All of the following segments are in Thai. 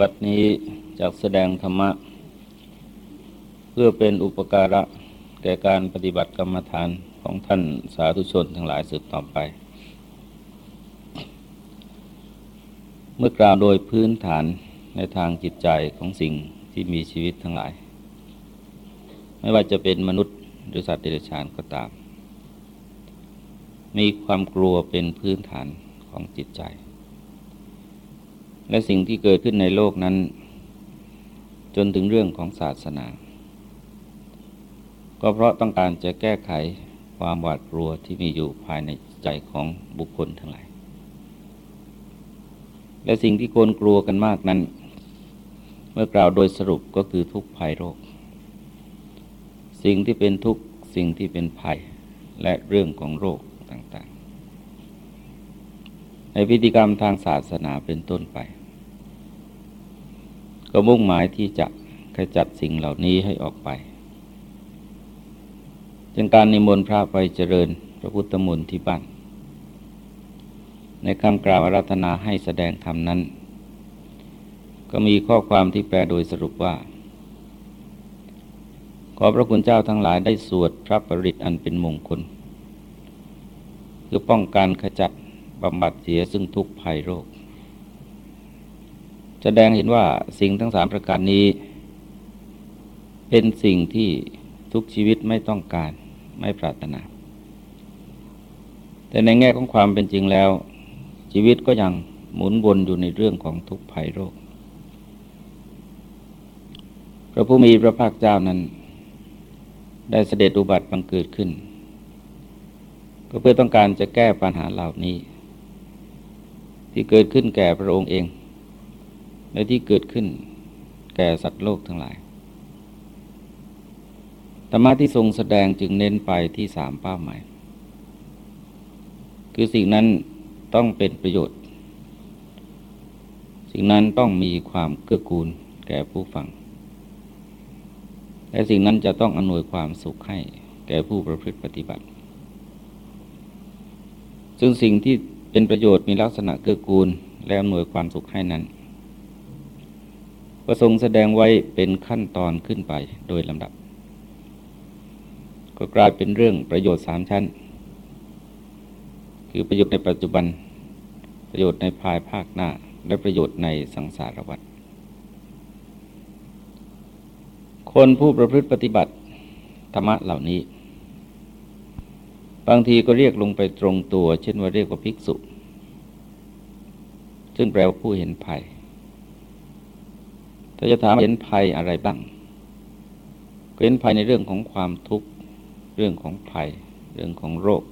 บัดนี้จากแสดงธรรมะ เพื่อเป็นอุปการะ แก่การปฏิบัติกรรมฐานของท่านสาธุชนทั้งหลายสืบต่อไป เมื่อกล่าวโดยพื้นฐานในทางจิตใจของสิ่งที่มีชีวิตทั้งหลาย ไม่ว่าจะเป็นมนุษย์หรือสัตว์เดรัจฉานก็ตาม มีความกลัวเป็นพื้นฐานของจิตใจ และสิ่งที่เกิดขึ้นในโลกนั้น จนถึงเรื่องของศาสนา ก็เพราะต้องการจะแก้ไขความหวาดกลัวที่มีอยู่ภายในใจของบุคคลทั้งหลาย และสิ่งที่คนกลัวกันมากนั้น เมื่อกล่าวโดยสรุปก็คือทุกภัยโรค สิ่งที่เป็นทุกสิ่งที่เป็นภัยและเรื่องของโรคต่างๆ ในพิธีกรรมทางศาสนาเป็นต้นไป ก็มุ่งหมายที่จะขจัดสิ่งเหล่านี้ให้ออกไปจึงการนิมนต์พระไปเจริญพระพุทธมนต์ที่บ้าน ในคำกล่าวอารัธนาให้แสดงธรรมนั้น ก็มีข้อความที่แปลโดยสรุปว่า ขอพระคุณเจ้าทั้งหลายได้สวดพระปริตอันเป็นมงคล คือป้องกันขจัดบำบัดเสียซึ่งทุกภัยโรค แสดงเห็นว่าสิ่งทั้งสามประการนี้ เป็นสิ่งที่ทุกชีวิตไม่ต้องการไม่ปรารถนา แต่ในแง่ของความเป็นจริงแล้ว ชีวิตก็ยังหมุนวนอยู่ในเรื่องของทุกภัยโรค พระผู้มีพระภาคเจ้านั้น ได้เสด็จอุบัติบังเกิดขึ้น ก็เพื่อต้องการจะแก้ปัญหาเหล่านี้ ที่เกิดขึ้นแก่พระองค์เอง และที่เกิดขึ้นแก่สัตว์โลกทั้งหลาย ธรรมะที่ทรงแสดงจึงเน้นไปที่สามเป้าหมาย คือสิ่งนั้นต้องเป็นประโยชน์ สิ่งนั้นต้องมีความเกื้อกูลแก่ผู้ฟัง และสิ่งนั้นจะต้องอำนวยความสุขให้แก่ผู้ประพฤติปฏิบัติ ซึ่งสิ่งที่เป็นประโยชน์มีลักษณะเกื้อกูลและอำนวยความสุขให้นั้น ประสงแสดงไว้เป็นขั้นตอนขึ้นไปโดยลำดับ ก็กลายเป็นเรื่องประโยชน์สามชั้น คือประโยชน์ในปัจจุบัน ประโยชน์ในภายภาคหน้า และประโยชน์ในสังสารวัฏคนผู้ประพฤติปฏิบัติธรรมะเหล่านี้ บางทีก็เรียกลงไปตรงตัว เช่นว่าเรียกว่าภิกษุ ซึ่งแปลว่าผู้เห็นภัย ถ้าจะถามเห็นภัยอะไรบ้างเห็นภัยในเรื่องของความทุกข์เรื่องของภัย เรื่องของโรค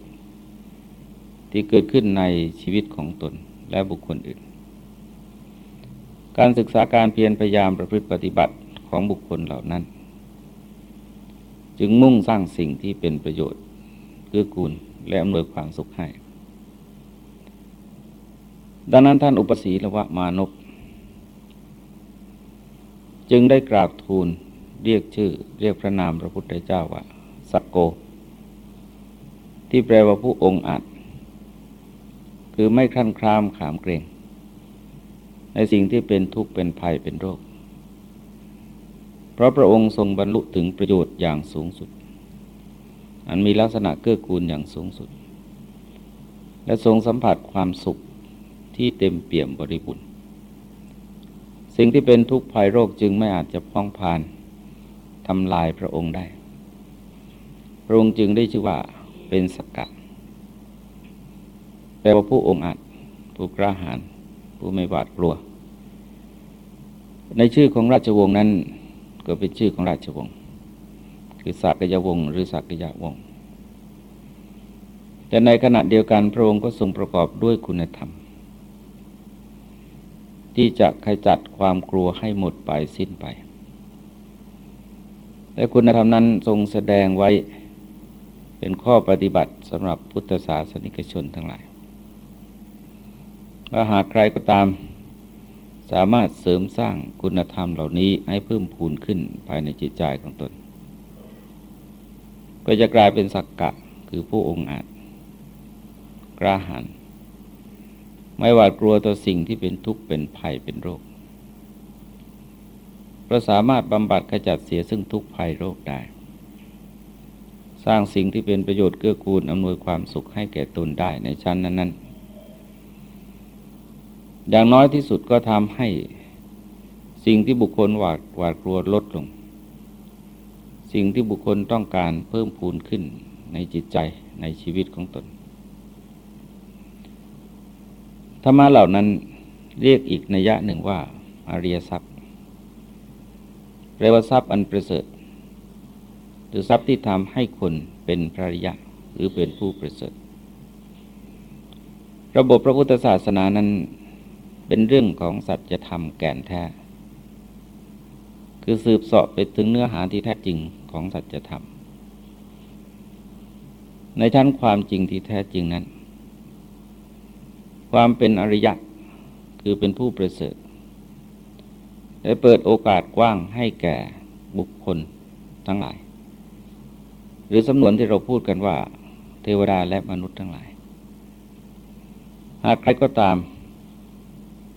ที่เกิดขึ้นในชีวิตของตนและบุคคลอื่น การศึกษาการเพียรพยายามประพฤติปฏิบัติของบุคคลเหล่านั้น จึงมุ่งสร้างสิ่งที่เป็นประโยชน์เกื้อกูลและอำนวยความสุขให้ ดังนั้นท่านอุปสีละวะมานพ จึงได้กราบทูลเรียกชื่อ เรียกพระนามพระพุทธเจ้าว่าสักโก ที่แปลว่าผู้องค์อาจคือไม่คลั่นคลามขามเกรง ในสิ่งที่เป็นทุกข์เป็นภัยเป็นโรค เพราะพระองค์ทรงบรรลุถึงประโยชน์อย่างสูงสุด อันมีลักษณะเกื้อกูลอย่างสูงสุด และทรงสัมผัสความสุขที่เต็มเปี่ยมบริบูรณ์ สิ่งที่เป็นทุกข์ภัยโรคจึงไม่อาจจะพ้องผ่านทำลายพระองค์ได้ พระองค์จึงได้ชื่อว่าเป็นสกัดแปลว่าผู้องค์อาจผู้กล้าหาญผู้ไม่หวาดกลัว ในชื่อของราชวงศ์นั้น ก็เป็นชื่อของราชวงศ์คือสักยวงศ์หรือสักยะวงศ์แต่ในขณะเดียวกันพระองค์ก็ทรงประกอบด้วยคุณธรรม ที่จะขจัดความกลัวให้หมดไปสิ้นไป และคุณธรรมนั้นทรงแสดงไว้เป็นข้อปฏิบัติสำหรับพุทธศาสนิกชนทั้งหลายว่าหากใครก็ตามสามารถเสริมสร้างคุณธรรมเหล่านี้ให้เพิ่มพูนขึ้นภายในจิตใจของตน ก็จะกลายเป็นสักกะคือผู้องอาจกล้าหาญ ไม่หวาดกลัวต่อสิ่งที่เป็นทุกข์เป็นภัยเป็นโรคเราสามารถบำบัดขจัดเสียซึ่งทุกภัยโรคได้ สร้างสิ่งที่เป็นประโยชน์เกื้อกูลอำนวยความสุขให้แก่ตนได้ในชั้นนั้น ๆ อย่างน้อยที่สุดก็ทำให้สิ่งที่บุคคลหวาดหวาดกลัวลดลง สิ่งที่บุคคลต้องการเพิ่มพูนขึ้นในจิตใจในชีวิตของตน ธรรมะเหล่านั้นเรียกอีกนัยยะหนึ่งว่าอาริยทรัพย์แปลว่าทรัพย์อันประเสริฐ หรือทรัพย์ที่ทำให้คนเป็นพระริยะหรือเป็นผู้ประเสริฐ ระบบพระพุทธศาสนานั้นเป็นเรื่องของสัจธรรมแก่นแท้ คือสืบเสอบไปถึงเนื้อหาที่แท้จริงของสัจธรรม ในชั้นความจริงที่แท้จริงนั้น ความเป็นอริยะคือเป็นผู้ประเสริฐได้เปิดโอกาสกว้างให้แก่บุคคลทั้งหลาย หรือสำนวนที่เราพูดกันว่า เทวดาและมนุษย์ทั้งหลาย หากใครก็ตาม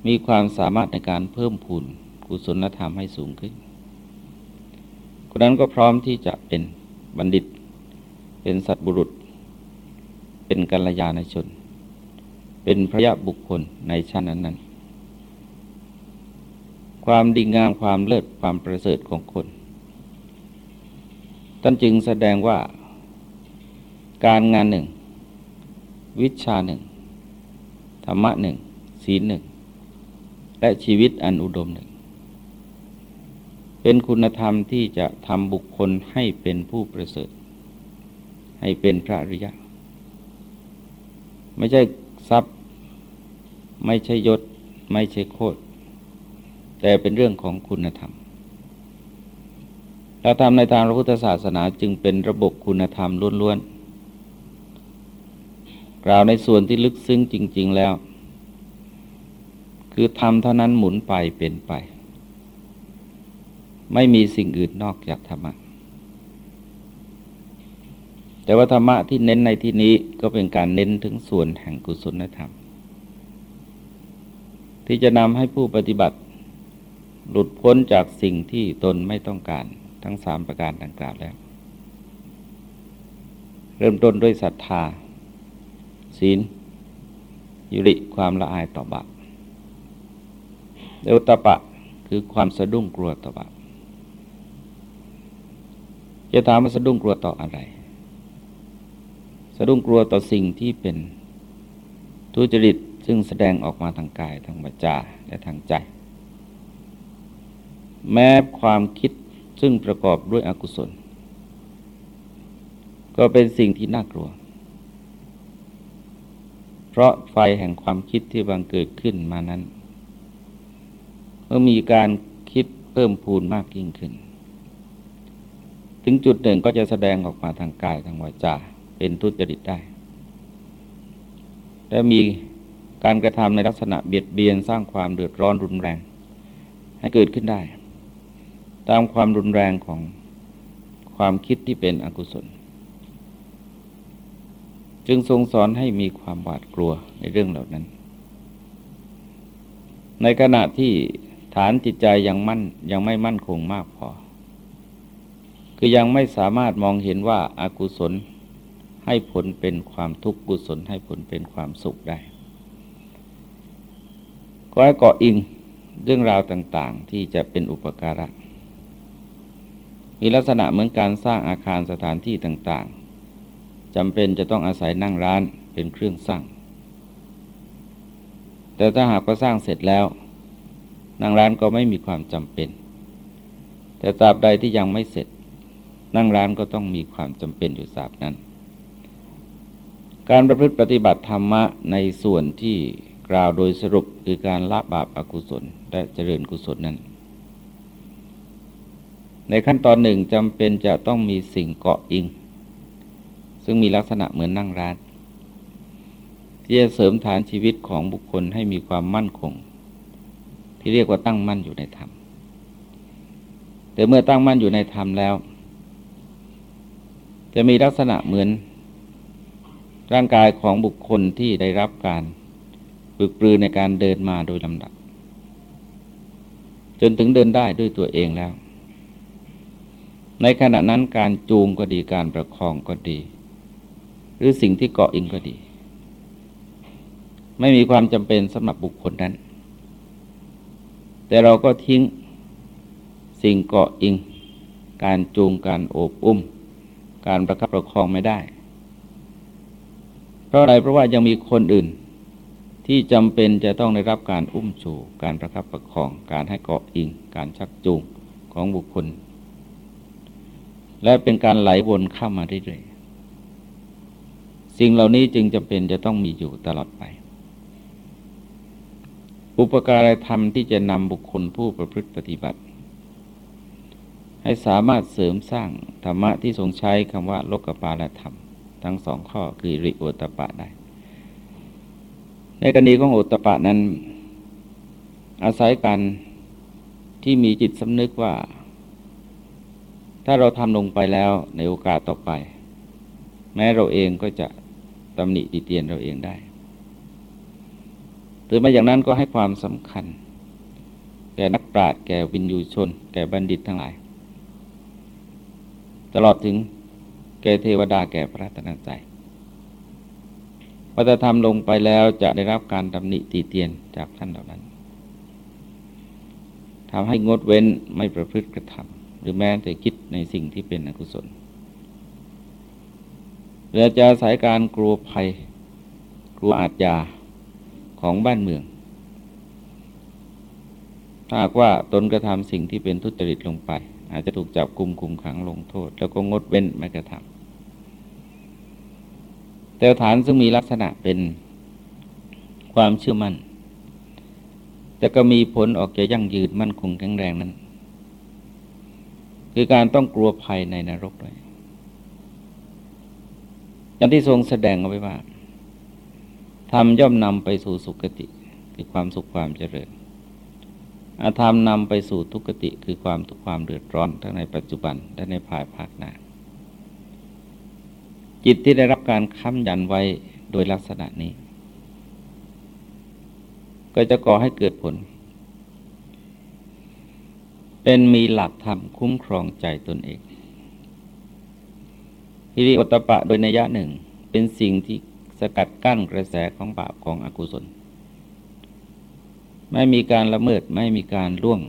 มีความสามารถในการเพิ่มพูนกุศลธรรมให้สูงขึ้นคนนั้นก็พร้อมที่จะเป็นบัณฑิต เป็นสัตบุรุษ เป็นกัลยาณชน เป็นพระยะบุคคลในชั้นนั้นนั้นความดีงามความเลิศความประเสริฐของคน ท่านจึงแสดงว่า การงานหนึ่ง วิชาหนึ่ง ธรรมะหนึ่ง ศีลหนึ่ง และชีวิตอันอุดมหนึ่ง เป็นคุณธรรมที่จะทำบุคคลให้เป็นผู้ประเสริฐ ให้เป็นพระอริยะ ไม่ใช่ทรัพย์ ไม่ใช่ยศ ไม่ใช่โคตรแต่เป็นเรื่องของคุณธรรมเราทำในทางพระพุทธศาสนาจึงเป็นระบบคุณธรรมล้วนๆกล่าวในส่วนที่ลึกซึ้งจริง ๆแล้ว คือธรรมเท่านั้นหมุนไปเป็นไป ไม่มีสิ่งอื่นนอกจากธรรมะแต่ว่าธรรมะที่เน้นในที่นี้ก็เป็นการเน้นถึงส่วนแห่งกุศลธรรม ที่จะนำให้ผู้ปฏิบัติ หลุดพ้นจากสิ่งที่ตนไม่ต้องการทั้งสามประการดังกล่าวแล้ว เริ่มต้นด้วยศรัทธา ศีลยุริความละอายต่อบาปเดวตปะคือความสะดุ้งกลัวต่อบาปจะถามว่าสะดุ้งกลัวต่ออะไร สะดุ้งกลัวต่อสิ่งที่เป็นทุจริต ซึ่งแสดงออกมาทางกายทางวาจาและทางใจ แม้ความคิดซึ่งประกอบด้วยอกุศล ก็เป็นสิ่งที่น่ากลัว เพราะไฟแห่งความคิดที่บังเกิดขึ้นมานั้น เมื่อมีการคิดเพิ่มพูนมากยิ่งขึ้น ถึงจุดหนึ่งก็จะแสดงออกมาทางกายทางวาจาเป็นทุจริตได้และมี การกระทำในลักษณะเบียดเบียนสร้างความเดือดร้อนรุนแรง ให้เกิดขึ้นได้ ตามความรุนแรงของความคิดที่เป็นอกุศล จึงทรงสอนให้มีความหวาดกลัวในเรื่องเหล่านั้น ในขณะที่ฐานจิตใจยังมั่นยังไม่มั่นคงมากพอ คือยังไม่สามารถมองเห็นว่าอากุศลให้ผลเป็นความทุกข์กุศลให้ผลเป็นความสุขได้ ก็ให้เกาะอิงเรื่องราวต่าง ๆ ที่จะเป็นอุปการะ มีลักษณะเหมือนการสร้างอาคารสถานที่ต่างๆจำเป็นจะต้องอาศัยนั่งร้านเป็นเครื่องสร้าง แต่ถ้าหากว่าสร้างเสร็จแล้ว นั่งร้านก็ไม่มีความจำเป็น แต่ตราบใดที่ยังไม่เสร็จ นั่งร้านก็ต้องมีความจำเป็นอยู่สาบนั้น การประพฤติปฏิบัติธรรมะในส่วนที่ กล่าวโดยสรุปคือการละบาปอากุศลและเจริญกุศลนั้น ในขั้นตอนหนึ่งจำเป็นจะต้องมีสิ่งเกาะอิง ซึ่งมีลักษณะเหมือนนั่งร้านที่จะเสริมฐานชีวิตของบุคคลให้มีความมั่นคง ที่เรียกว่าตั้งมั่นอยู่ในธรรม แต่เมื่อตั้งมั่นอยู่ในธรรมแล้ว จะมีลักษณะเหมือนร่างกายของบุคคลที่ได้รับการ ฝึกปรือในการเดินมาโดยลำดับ จนถึงเดินได้ด้วยตัวเองแล้ว ในขณะนั้นการจูงก็ดีการประคองก็ดี หรือสิ่งที่เกาะอิงก็ดี ไม่มีความจำเป็นสำหรับบุคคลนั้น แต่เราก็ทิ้งสิ่งเกาะอิง การจูงการโอบอุ้ม การประคับประคองไม่ได้ เพราะอะไรเพราะว่ายังมีคนอื่น ที่จำเป็นจะต้องได้รับการอุ้มชูการประคับประคอง การให้เกาะอิง การชักจูงของบุคคล และเป็นการไหลวนเข้ามาเรื่อยๆสิ่งเหล่านี้จึงจำเป็นจะต้องมีอยู่ตลอดไป อุปการธรรมที่จะนำบุคคลผู้ประพฤติปฏิบัติ ให้สามารถเสริมสร้างธรรมะที่ทรงใช้คำว่าโลกปาลธรรม ทั้งสองข้อคือริโอตปะได้ ในกรณีของโอตปะนั้น อาศัยการที่มีจิตสำนึกว่า ถ้าเราทำลงไปแล้วในโอกาสต่อไป แม้เราเองก็จะตำหนิติเตียนเราเองได้หรือมาอย่างนั้นก็ให้ความสำคัญ แก่นักปราชญ์แก่วินยูชน แก่บัณฑิตทั้งหลาย ตลอดถึงแก่เทวดาแก่พระรัตนใจ วัฒธรรมลงไปแล้วจะได้รับการตำหนิตีเตียนจากท่านเหล่านั้นทำให้งดเว้นไม่ประพฤติกระทำหรือแม้แต่คิดในสิ่งที่เป็นอกุศลหรือจะสายการกลัวภัย กลัวอาจยาของบ้านเมือง ถ้าหากว่าตนกระทำสิ่งที่เป็นทุจริตลงไป อาจจะถูกจับกลุ่มคุมขังลงโทษ แล้วก็งดเว้นไม่กระทำ แต่ฐานซึ่งมีลักษณะเป็นความเชื่อมัน่น แต่ก็มีผลออกจะยั่งยืนมั่นคงแข็งแรงนั้น คือการต้องกลัวภัยในนรกด้วยอย่างที่ทรงแสดงเอาไว้ว่าธรรมย่อมนำไปสู่สุคติ คือความสุขความเจริญอาธรรมนำไปสู่ทุกติ คือความทุกความเดือดร้อนทั้งในปัจจุบันและในภายภาคหน้า จิตที่ได้รับการค้ำยันไว้โดยลักษณะนี้ ก็จะก่อให้เกิดผล เป็นมีหลักธรรมคุ้มครองใจตนเองฮิริโอตปะโดยนัยยะหนึ่ง เป็นสิ่งที่สกัดกั้นกระแสของบาปของอกุศล ไม่มีการละเมิดไม่มีการล่วง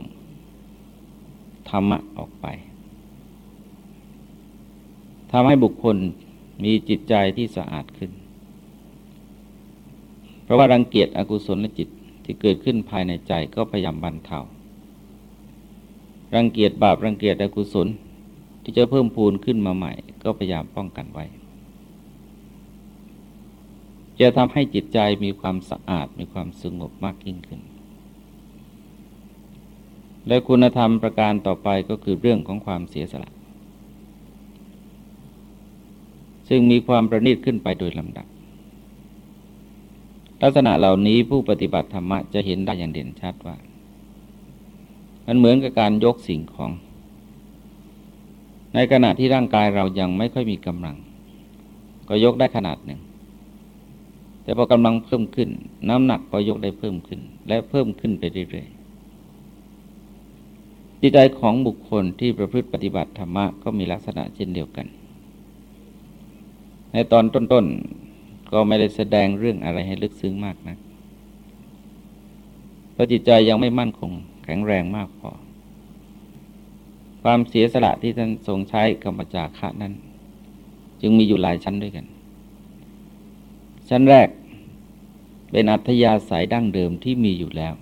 ธรรมะออกไปทำให้บุคคล มีจิตใจที่สะอาดขึ้น เพราะว่ารังเกียจอกุศลและจิตที่เกิดขึ้นภายในใจก็พยายามบรรเทา รังเกียจบาปรังเกียจอกุศลที่จะเพิ่มพูนขึ้นมาใหม่ ก็พยายามป้องกันไว้ จะทำให้จิตใจมีความสะอาดมีความสงบมากยิ่งขึ้น และคุณธรรมประการต่อไปก็คือเรื่องของความเสียสละ ซึ่งมีความประณีตขึ้นไปโดยลำดับ ลักษณะเหล่านี้ผู้ปฏิบัติธรรมะจะเห็นได้อย่างเด่นชัดว่า มันเหมือนกับการยกสิ่งของ ในขณะที่ร่างกายเรายังไม่ค่อยมีกำลัง ก็ยกได้ขนาดหนึ่ง แต่พอกำลังเพิ่มขึ้น น้ำหนักก็ยกได้เพิ่มขึ้น และเพิ่มขึ้นไปเรื่อยๆจิตใจของบุคคลที่ประพฤติปฏิบัติธรรมะก็มีลักษณะเช่นเดียวกัน ในตอนต้นๆ ก็ไม่ได้แสดงเรื่องอะไรให้ลึกซึ้งมากนะเพราะจิตใจยังไม่มั่นคง แข็งแรงมากพอ ความเสียสละที่ท่านทรงใช้กรรมจาคะนั้น จึงมีอยู่หลายชั้นด้วยกัน ชั้นแรกเป็นอัธยาศัยดั้งเดิมที่มีอยู่แล้ว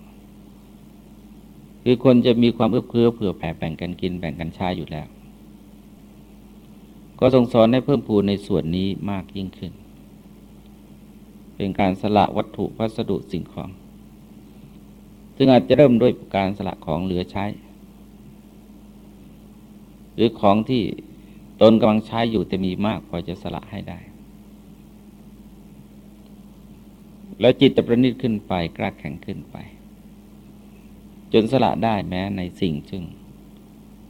คือคนจะมีความเอื้อเฟื้อเผื่อแผ่แบ่งกันกินแบ่งกันใช้อยู่แล้ว ก็ทรงสอนให้เพิ่มพูนในส่วนนี้มากยิ่งขึ้น เป็นการสละวัตถุวัสดุสิ่งของ ซึ่งอาจจะเริ่มด้วยการสละของเหลือใช้ หรือของที่ตนกำลังใช้อยู่แต่มีมากพอจะสละให้ได้ แล้วจิตจะประณีตขึ้นไปกล้าแข็งขึ้นไป จนสละได้แม้ในสิ่งซึ่ง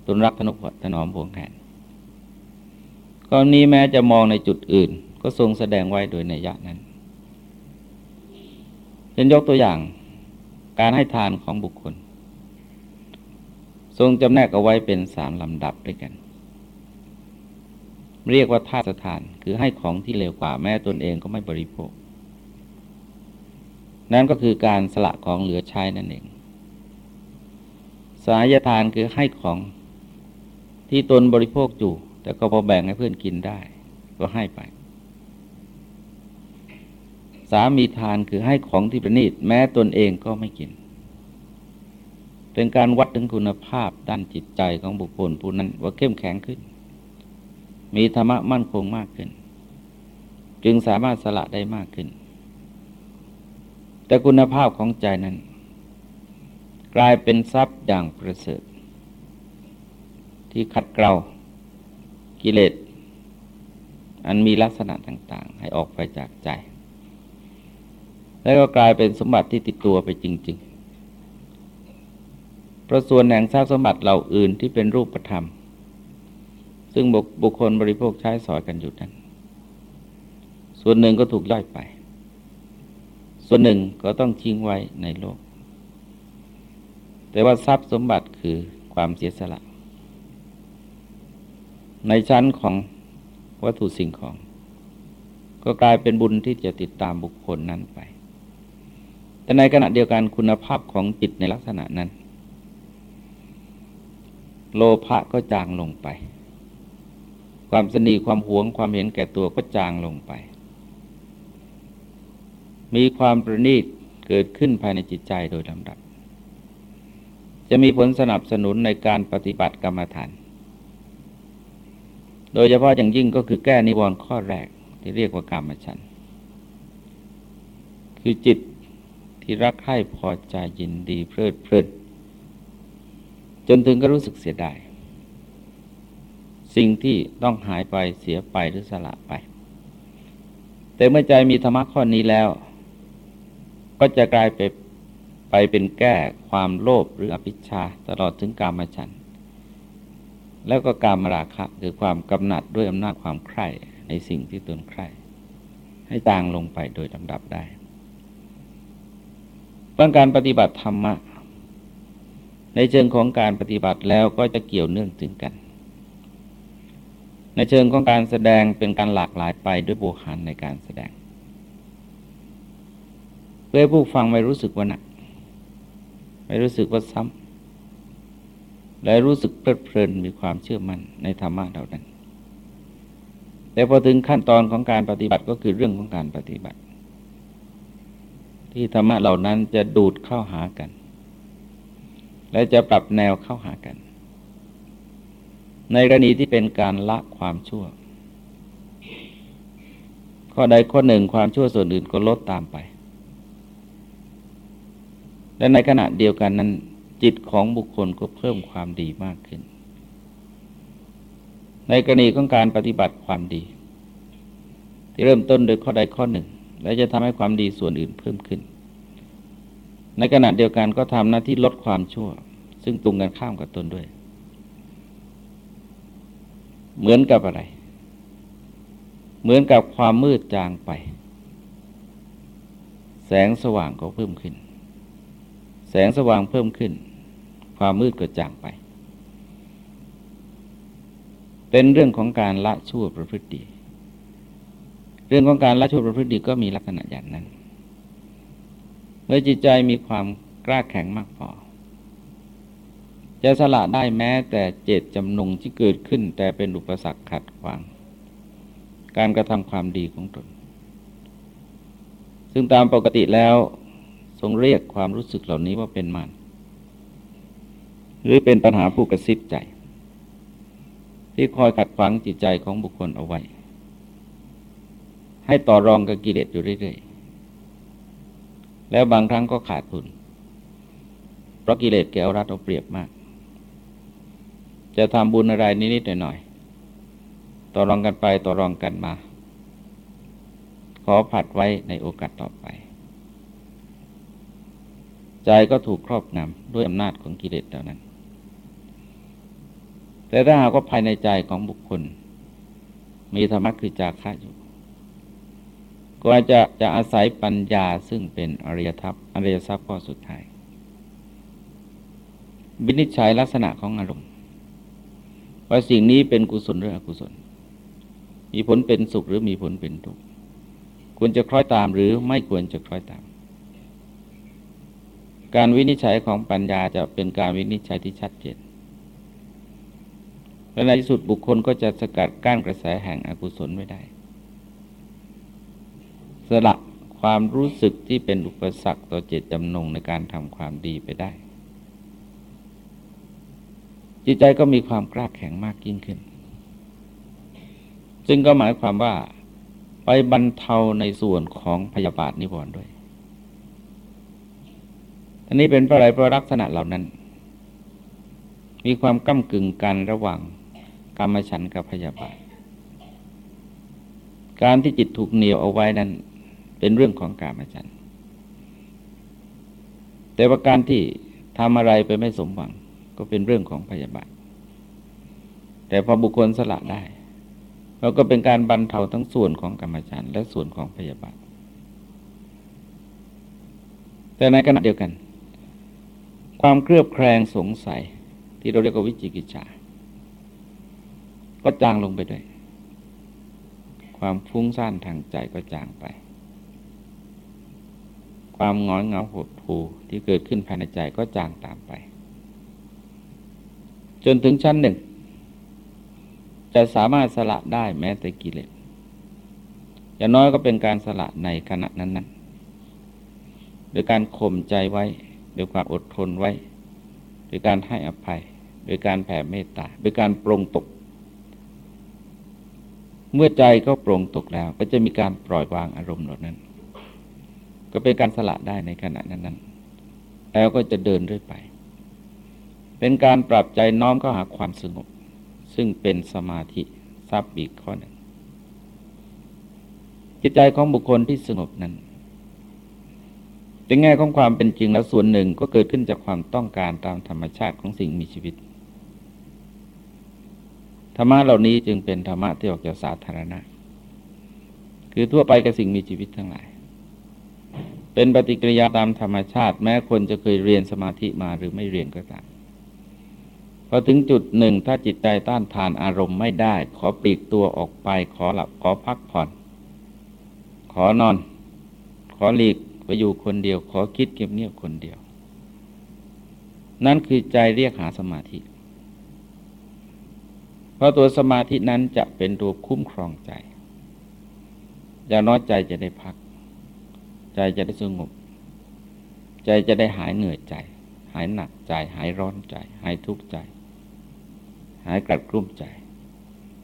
ตนรักทนุถนอมพวงแขน กรณีแม้จะมองในจุดอื่น ก็ทรงแสดงไว้โดยในยะนั้นเป็นยกตัวอย่างการให้ทานของบุคคล ทรงจำแนกเอาไว้เป็นสามลำดับด้วยกัน เรียกว่าธาตุทานคือให้ของที่เลวกว่าแม้ตนเองก็ไม่บริโภค นั่นก็คือการสละของเหลือใช้นั่นเอง สายทานคือให้ของที่ตนบริโภคอยู่ แต่ก็พอแบ่งให้เพื่อนกินได้ ก็ให้ไป สามีทานคือให้ของที่ประณีตแม้ตนเองก็ไม่กิน เป็นการวัดถึงคุณภาพด้านจิตใจของบุคคลผู้นั้นว่าเข้มแข็งขึ้น มีธรรมะมั่นคงมากขึ้น จึงสามารถสละได้มากขึ้น แต่คุณภาพของใจนั้น กลายเป็นทรัพย์อย่างประเสริฐที่ขัดเกลา กิเลสอันมีลักษณะต่าง ๆ ให้ออกไปจากใจ แล้วก็กลายเป็นสมบัติที่ติดตัวไปจริง ๆ ประส่วนแห่งทรัพย์สมบัติเหล่าอื่นที่เป็นรูปธรรม ซึ่งบุคคลบริโภคใช้สอยกันอยู่นั้น ส่วนหนึ่งก็ถูกย่อยไป ส่วนหนึ่งก็ต้องทิ้งไว้ในโลก แต่ว่าทรัพย์สมบัติคือความเสียสละ ในชั้นของวัตถุสิ่งของ ก็กลายเป็นบุญที่จะติดตามบุคคลนั้นไป แต่ในขณะเดียวกันคุณภาพของจิตในลักษณะนั้น โลภะก็จางลงไป ความสนีความหวงความเห็นแก่ตัวก็จางลงไป มีความประณีตเกิดขึ้นภายในจิตใจโดยลำดับ จะมีผลสนับสนุนในการปฏิบัติกรรมฐาน โดยเฉพาะอย่างยิ่งก็คือแก้นิวรณ์ข้อแรกที่เรียกว่ากรรมฉัน คือจิตที่รักใคร่พอใจยินดีเพลิดเพลินจนถึงก็รู้สึกเสียดาย สิ่งที่ต้องหายไปเสียไปหรือสละไป แต่เมื่อใจมีธรรมะข้อนี้แล้ว ก็จะกลายไปไปเป็นแก้ความโลภหรืออภิชาตลอดถึงกรรมฉัน แล้วก็การมราคะคือความกำหนัดด้วยอำนาจความใคร่ในสิ่งที่ตนใคร่ให้ต่างลงไปโดยลำดับได้เรื่องการปฏิบัติธรรมะ ในเชิงของการปฏิบัติแล้วก็จะเกี่ยวเนื่องถึงกัน ในเชิงของการแสดงเป็นการหลากหลายไปด้วยบุหันในการแสดงเพื่อผู้ฟังไม่รู้สึกว่าหนักไม่รู้สึกว่าซ้ำ และรู้สึกเพลิดเพลินมีความเชื่อมั่นในธรรมะเหล่านั้น แต่พอถึงขั้นตอนของการปฏิบัติก็คือเรื่องของการปฏิบัติ ที่ธรรมะเหล่านั้นจะดูดเข้าหากัน และจะปรับแนวเข้าหากัน ในกรณีที่เป็นการละความชั่ว ข้อใดข้อหนึ่งความชั่วส่วนอื่นก็ลดตามไป และในขณะเดียวกันนั้น จิตของบุคคลก็เพิ่มความดีมากขึ้น ในกรณีของการปฏิบัติความดี ที่เริ่มต้นโดยข้อใดข้อหนึ่ง และจะทำให้ความดีส่วนอื่นเพิ่มขึ้น ในขณะเดียวกันก็ทำหน้าที่ลดความชั่ว ซึ่งตรงกันข้ามกับตนด้วย เหมือนกับอะไร เหมือนกับความมืดจางไป แสงสว่างก็เพิ่มขึ้นแสงสว่างเพิ่มขึ้น ความมืดก็จางไป เป็นเรื่องของการละชั่วประพฤติดีเรื่องของการละชั่วประพฤติดีก็มีลักษณะอย่างนั้นเมื่อจิตใจมีความกล้าแข็งมากพอ จะสละได้แม้แต่เจตจำนงที่เกิดขึ้น แต่เป็นอุปสรรคขัดขวาง การกระทำความดีของตน ซึ่งตามปกติแล้วทรงเรียกความรู้สึกเหล่านี้ว่าเป็นมาร หรือเป็นปัญหาผู้กระซิบใจ ที่คอยขัดขวางจิตใจของบุคคลเอาไว้ ให้ต่อรองกับกิเลสอยู่เรื่อยๆ แล้วบางครั้งก็ขาดทุน เพราะกิเลสแกเอารัดเอาเปรียบมาก จะทำบุญอะไรนิดๆหน่อยๆ ต่อรองกันไปต่อรองกันมา ขอผัดไว้ในโอกาสต่อไป ใจก็ถูกครอบงำด้วยอำนาจของกิเลสเหล่านั้น แต่ถ้าหากว่าภายในใจของบุคคล มีธรรมะคือจาคะอยู่ ก็จะจะอาศัยปัญญาซึ่งเป็นอริยทรัพย์อริยทรัพย์ข้อสุดท้ายวินิจฉัยลักษณะของอารมณ์ว่าสิ่งนี้เป็นกุศลหรืออกุศล มีผลเป็นสุขหรือมีผลเป็นทุกข์ควรจะคล้อยตามหรือไม่ควรจะคล้อยตาม การวินิจฉัยของปัญญาจะเป็นการวินิจฉัยที่ชัดเจน และในที่สุดบุคคลก็จะสกัดกั้นกระแสแห่งอกุศลไม่ได้ สละความรู้สึกที่เป็นอุปสรรคต่อเจตจำนงในการทำความดีไปได้ จิตใจก็มีความกล้าแข็งมากยิ่งขึ้น ซึ่งก็หมายความว่าไปบรรเทาในส่วนของพยาบาทนิวรณ์ด้วยอันนี้เป็นเพราะอะไรเพราะลักษณะเหล่านั้น มีความก้ากึ่งกันระหว่าง กรรมฉันกับพยาบาท การที่จิตถูกเหนียวเอาไว้นั้น เป็นเรื่องของกรรมฉัน แต่ว่าการที่ทำอะไรไปไม่สมหวัง ก็เป็นเรื่องของพยาบาท แต่พอบุคคลสละได้เราก็เป็นการบรรเทาทั้งส่วนของกรรมฐานและส่วนของพยาบาท แต่ในขณะเดียวกัน ความเครือบแคลงสงสัยที่เราเรียกว่าวิจิกิจฉา ก็จางลงไปด้วย ความฟุ้งซ่านทางใจก็จางไป ความงอนเงาหดหูที่เกิดขึ้นภายในใจก็จางตามไป จนถึงชั้นหนึ่ง จะสามารถสละได้แม้แต่กิเลสอย่างน้อยก็เป็นการสละในขณะนั้น ๆ โดยการข่มใจไว้ โดยความอดทนไว้ โดยการให้อภัย โดยการแผ่เมตตา โดยการปรงตก เมื่อใจก็ปรงตกแล้ว ก็จะมีการปล่อยวางอารมณ์เหล่านั้น ก็เป็นการสละได้ในขณะนั้นๆแล้วก็จะเดินเรื่อยไป เป็นการปรับใจน้อมเข้าหาความสงบ ซึ่งเป็นสมาธิทรัพย์อีกข้อหนึ่ง จิตใจของบุคคลที่สงบนั้นในแง่ของความเป็นจริงแล้วส่วนหนึ่งก็เกิดขึ้นจากความต้องการตามธรรมชาติของสิ่งมีชีวิต ธรรมะเหล่านี้จึงเป็นธรรมะที่ออกจากสาธารณะ คือทั่วไปกับสิ่งมีชีวิตทั้งหลาย เป็นปฏิกิริยาตามธรรมชาติ แม้คนจะเคยเรียนสมาธิมาหรือไม่เรียนก็ตามพอถึงจุดหนึ่งถ้าจิตใจต้านทานอารมณ์ไม่ได้ ขอปลีกตัวออกไป ขอหลับขอพักผ่อน ขอนอน ขอหลีกไปอยู่คนเดียว ขอคิดเก็บเงียบคนเดียว นั่นคือใจเรียกหาสมาธิ เพราะตัวสมาธินั้นจะเป็นตัวคุ้มครองใจ อย่างน้อยใจจะได้พัก ใจจะได้สงบ ใจจะได้หายเหนื่อยใจ หายหนักใจ หายร้อนใจ หายทุกข์ใจ หายกลัดกลุ้มใจ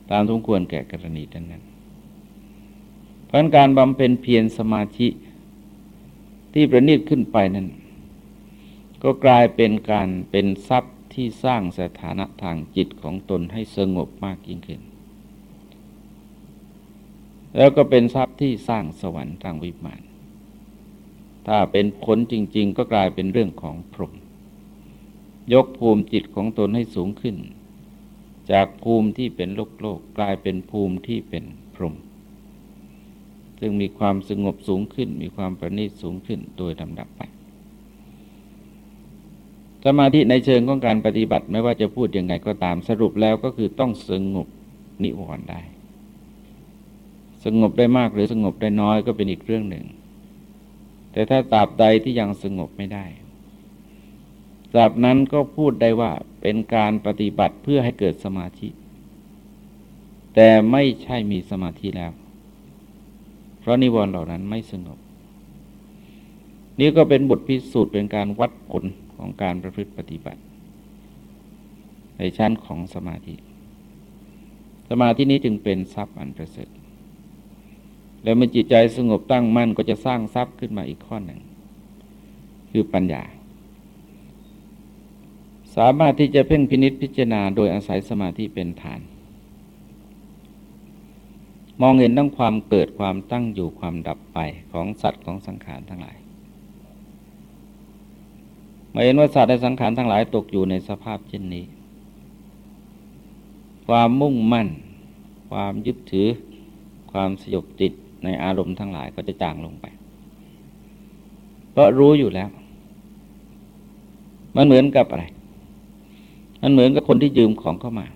ตามสมควรแก่กรณีนั้นนั้น เพราะการบำเพ็ญเพียรสมาธิที่ประณีตขึ้นไปนั้น ก็กลายเป็นการเป็นทรัพย์ ที่สร้างสถานะทางจิตของตนให้สงบมากยิ่งขึ้น แล้วก็เป็นทรัพย์ที่สร้างสวรรค์ทางวิมาน ถ้าเป็นผลจริง ๆ ก็กลายเป็นเรื่องของพรหมยกภูมิจิตของตนให้สูงขึ้น จากภูมิที่เป็นโลกโลกกลายเป็นภูมิที่เป็นพรหมซึ่งมีความสงบสูงขึ้น มีความประณีตสูงขึ้นโดยลำดับไป สมาธิในเชิงของการปฏิบัติไม่ว่าจะพูดยังไงก็ตามสรุปแล้วก็คือต้องสงบนิวรณ์ได้ สงบได้มากหรือสงบได้น้อยก็เป็นอีกเรื่องหนึ่ง แต่ถ้าตราบใดที่ยังสงบไม่ได้จากนั้นก็พูดได้ว่าเป็นการปฏิบัติเพื่อให้เกิดสมาธิ แต่ไม่ใช่มีสมาธิแล้ว เพราะนิวรณ์เหล่านั้นไม่สงบ นี่ก็เป็นบทพิสูจน์เป็นการวัดผล ของการประพฤติปฏิบัติ ในชั้นของสมาธิ สมาธินี้จึงเป็นทรัพย์อันประเสริฐแล้วเมื่อจิตใจสงบตั้งมั่นก็จะสร้างทรัพย์ขึ้นมาอีกข้อหนึ่ง คือปัญญา สามารถที่จะเพ่งพินิษพิจารณาโดยอาศัยสมาธิเป็นฐาน มองเห็นทั้งความเกิดความตั้งอยู่ความดับไปของสัตว์ของสังขารทั้งหลาย มื่อเห็นว่าสัตว์และสังขารทั้งหลายตกอยู่ในสภาพเช่นนี้ ความมุ่งมั่น ความยึดถือ ความสยบติดในอารมณ์ทั้งหลายก็จะจางลงไป เพราะรู้อยู่แล้ว มันเหมือนกับอะไร มันเหมือนกับคนที่ยืมของเข้ามา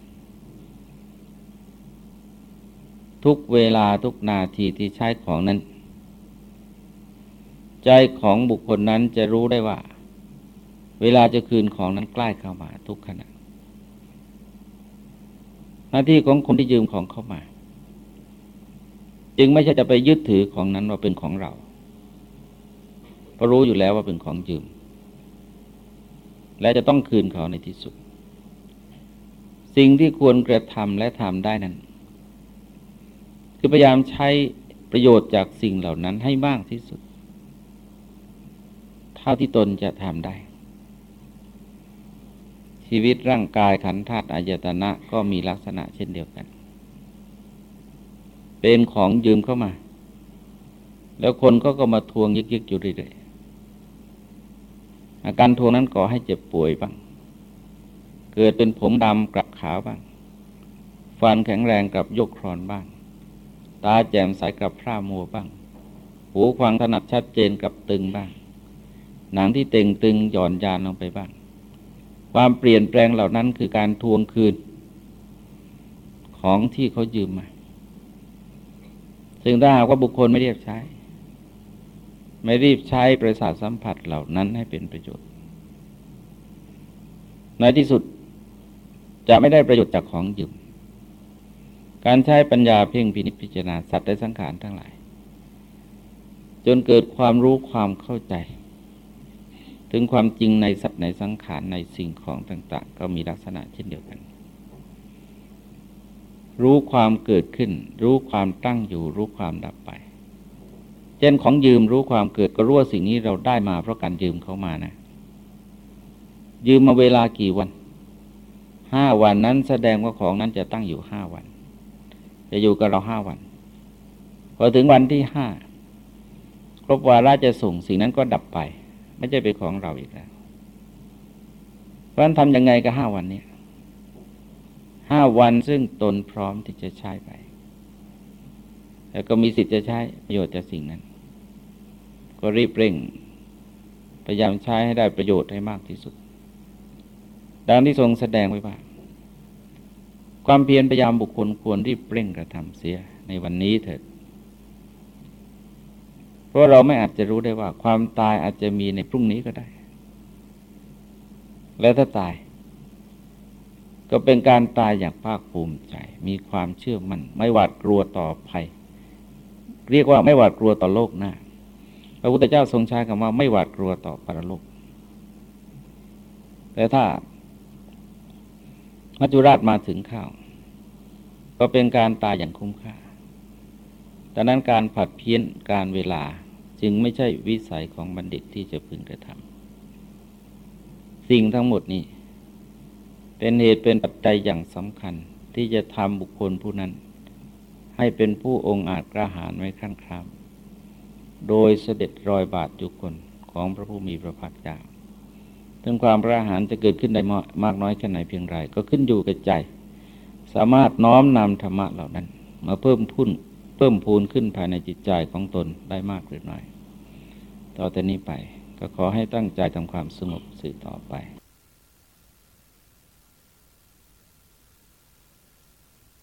ทุกเวลาทุกนาทีที่ใช้ของนั้น ใจของบุคคลนั้นจะรู้ได้ว่า เวลาจะคืนของนั้นใกล้เข้ามาทุกขณะ หน้าที่ของคนที่ยืมของเข้ามา จึงไม่ใช่จะไปยึดถือของนั้นว่าเป็นของเราเพราะรู้อยู่แล้วว่าเป็นของยืม และจะต้องคืนเขาในที่สุด สิ่งที่ควรกระทำและทำได้นั้น คือพยายามใช้ประโยชน์จากสิ่งเหล่านั้นให้มากที่สุด เท่าที่ตนจะทำได้ ชีวิตร่างกายขันธ์ธาตุอายตนะก็มีลักษณะเช่นเดียวกัน เป็นของยืมเข้ามา แล้วคนก็ก็มาทวงยึกๆอยู่เรื่อยอาการทวงนั้นก่อให้เจ็บป่วยบ้าง เกิดเป็นผมดำกลับขาวบ้าง ฟันแข็งแรงกับยกครอนบ้าง ตาแจ่มใสกับพร่ามัวบ้าง หูฟังถนัดชัดเจนกับตึงบ้าง หนังที่เต่งตึงหย่อนยานลงไปบ้าง ความเปลี่ยนแปลงเหล่านั้นคือการทวงคืนของที่เขายืมมา ซึ่งถ้าหากว่าบุคคลไม่เรียบใช้ ไม่รีบใช้ประสาทสัมผัสเหล่านั้นให้เป็นประโยชน์ ในที่สุดจะไม่ได้ประโยชน์จากของยืม การใช้ปัญญาเพ่งพินิจพิจารณาสัตว์และสังขารทั้งหลาย จนเกิดความรู้ความเข้าใจ ถึงความจริงในสัตว์ในสังขารในสิ่งของต่าง ๆ ก็มีลักษณะเช่นเดียวกัน รู้ความเกิดขึ้น รู้ความตั้งอยู่ รู้ความดับไป เช่นของยืมรู้ความเกิดก็รู้ว่าสิ่งนี้เราได้มาเพราะการยืมเขามานะ ยืมมาเวลากี่วันห้าวันนั้นแสดงว่าของนั้นจะตั้งอยู่ห้าวัน จะอยู่กับเราห้าวัน พอถึงวันที่ห้าครบวาระจะส่งสิ่งนั้นก็ดับไป ไม่ใช่เป็นของเราอีกแล้ว เพราะนั้นทำยังไงกับห้าวันนี้ห้าวันซึ่งตนพร้อมที่จะใช้ไป แล้วก็มีสิทธิ์จะใช้ประโยชน์จากสิ่งนั้น ก็รีบเร่ง พยายามใช้ให้ได้ประโยชน์ให้มากที่สุด ดังที่ทรงแสดงไว้ว่าความเพียรพยายามบุคคลควรรีบเร่งกระทำเสียในวันนี้เถิด เพราะเราไม่อาจจะรู้ได้ว่า ความตายอาจจะมีในพรุ่งนี้ก็ได้ และถ้าตาย ก็เป็นการตายอย่างภาคภูมิใจ มีความเชื่อมัน่นไม่หวาดกลัวต่อภัย เรียกว่าไม่หวาดกลัวต่อโลกหน้าพระพุทธเจ้าทรงใช้คำว่าไม่หวาดกลัวต่อปรโลก แต่ถ้ามัจจุราชมาถึงข้าว ก็เป็นการตายอย่างคุ้มค่า ดังนั้นการผัดเพี้ยนการเวลาจึงไม่ใช่วิสัยของบัณฑิตที่จะพึงกระทำสิ่งทั้งหมดนี้ เป็นเหตุเป็นปัจจัยอย่างสำคัญที่จะทำบุคคลผู้นั้น ให้เป็นผู้องอาจกระหารไว้ขั้นครามโดยเสด็จรอยบาทจุคนของพระผู้มีพระภาคเจ้าถึงความกระหารจะเกิดขึ้นได้มากน้อยแค่ไหนเพียงไร ก็ขึ้นอยู่กับใจ สามารถน้อมนำธรรมะเหล่านั้น มาเพิ่มพุ่น เพิ่มพูนขึ้นภายในจิตใจของตนได้มากหรือน้อย ต่อแต่นี้ไปก็ขอให้ตั้งใจทำความสงบสื่อต่อไป